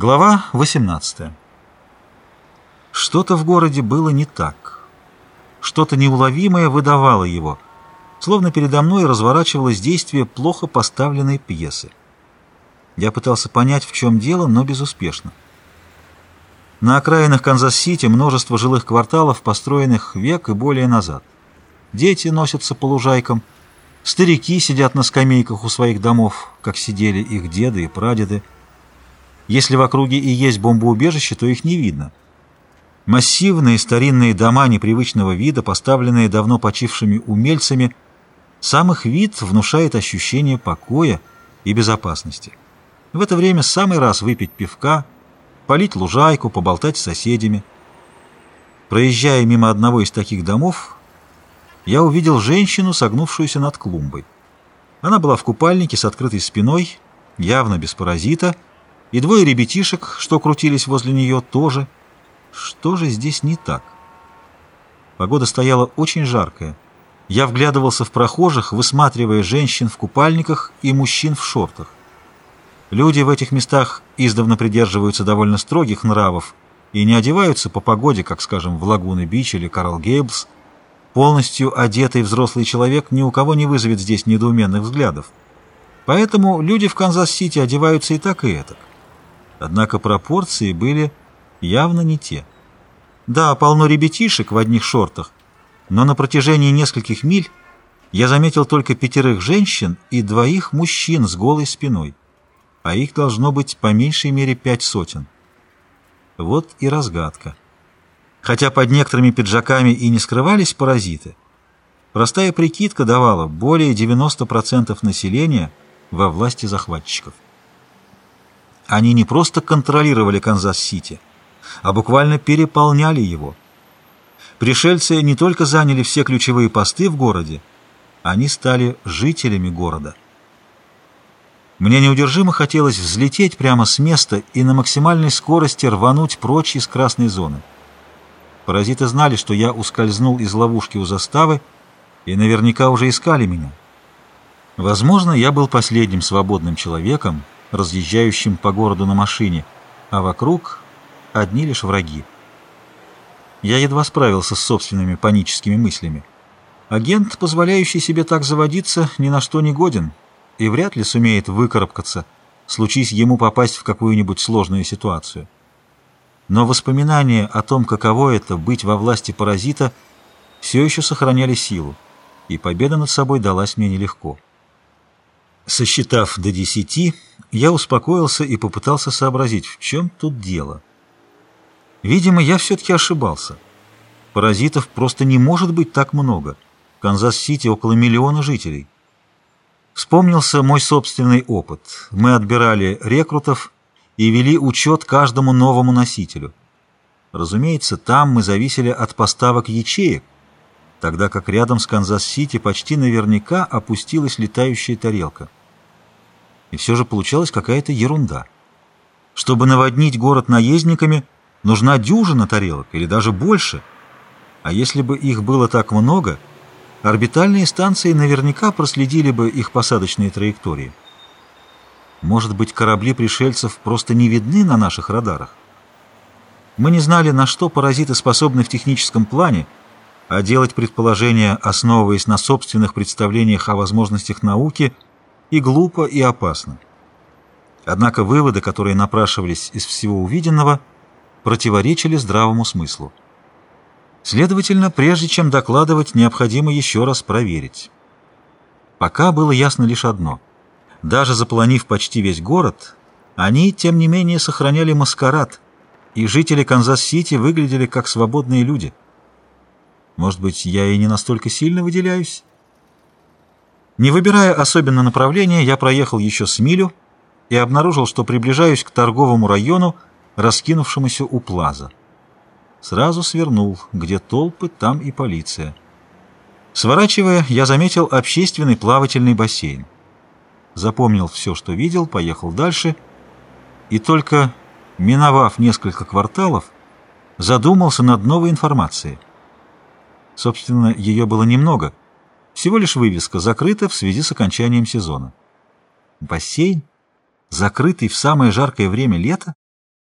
Глава 18 Что-то в городе было не так. Что-то неуловимое выдавало его, словно передо мной разворачивалось действие плохо поставленной пьесы. Я пытался понять, в чем дело, но безуспешно. На окраинах Канзас-Сити множество жилых кварталов, построенных век и более назад. Дети носятся по лужайкам, старики сидят на скамейках у своих домов, как сидели их деды и прадеды, если в округе и есть бомбоубежище, то их не видно. Массивные старинные дома непривычного вида, поставленные давно почившими умельцами, сам их вид внушает ощущение покоя и безопасности. В это время самый раз выпить пивка, полить лужайку, поболтать с соседями. Проезжая мимо одного из таких домов, я увидел женщину, согнувшуюся над клумбой. Она была в купальнике с открытой спиной, явно без паразита, и двое ребятишек, что крутились возле нее, тоже. Что же здесь не так? Погода стояла очень жаркая. Я вглядывался в прохожих, высматривая женщин в купальниках и мужчин в шортах. Люди в этих местах издавна придерживаются довольно строгих нравов и не одеваются по погоде, как, скажем, в Лагуны-Бич или Карл Гейблс. Полностью одетый взрослый человек ни у кого не вызовет здесь недоуменных взглядов. Поэтому люди в Канзас-Сити одеваются и так, и этак. Однако пропорции были явно не те. Да, полно ребятишек в одних шортах, но на протяжении нескольких миль я заметил только пятерых женщин и двоих мужчин с голой спиной, а их должно быть по меньшей мере пять сотен. Вот и разгадка. Хотя под некоторыми пиджаками и не скрывались паразиты, простая прикидка давала более 90% населения во власти захватчиков. Они не просто контролировали Канзас-Сити, а буквально переполняли его. Пришельцы не только заняли все ключевые посты в городе, они стали жителями города. Мне неудержимо хотелось взлететь прямо с места и на максимальной скорости рвануть прочь из красной зоны. Паразиты знали, что я ускользнул из ловушки у заставы и наверняка уже искали меня. Возможно, я был последним свободным человеком, разъезжающим по городу на машине, а вокруг одни лишь враги. Я едва справился с собственными паническими мыслями. Агент, позволяющий себе так заводиться, ни на что не годен и вряд ли сумеет выкарабкаться, случись ему попасть в какую-нибудь сложную ситуацию. Но воспоминания о том, каково это быть во власти паразита, все еще сохраняли силу, и победа над собой далась мне нелегко. Сосчитав до десяти, я успокоился и попытался сообразить, в чем тут дело. Видимо, я все-таки ошибался. Паразитов просто не может быть так много. В Канзас-Сити около миллиона жителей. Вспомнился мой собственный опыт. Мы отбирали рекрутов и вели учет каждому новому носителю. Разумеется, там мы зависели от поставок ячеек, тогда как рядом с Канзас-Сити почти наверняка опустилась летающая тарелка. И все же получалась какая-то ерунда. Чтобы наводнить город наездниками, нужна дюжина тарелок или даже больше. А если бы их было так много, орбитальные станции наверняка проследили бы их посадочные траектории. Может быть, корабли пришельцев просто не видны на наших радарах? Мы не знали, на что паразиты способны в техническом плане, а делать предположения, основываясь на собственных представлениях о возможностях науки – и глупо, и опасно. Однако выводы, которые напрашивались из всего увиденного, противоречили здравому смыслу. Следовательно, прежде чем докладывать, необходимо еще раз проверить. Пока было ясно лишь одно. Даже заполонив почти весь город, они, тем не менее, сохраняли маскарад, и жители Канзас-Сити выглядели как свободные люди. Может быть, я и не настолько сильно выделяюсь? Не выбирая особенно направление, я проехал еще с милю и обнаружил, что приближаюсь к торговому району, раскинувшемуся у плаза. Сразу свернул, где толпы, там и полиция. Сворачивая, я заметил общественный плавательный бассейн. Запомнил все, что видел, поехал дальше, и только, миновав несколько кварталов, задумался над новой информацией. Собственно, ее было немного — всего лишь вывеска «Закрыто в связи с окончанием сезона». Бассейн, закрытый в самое жаркое время лета,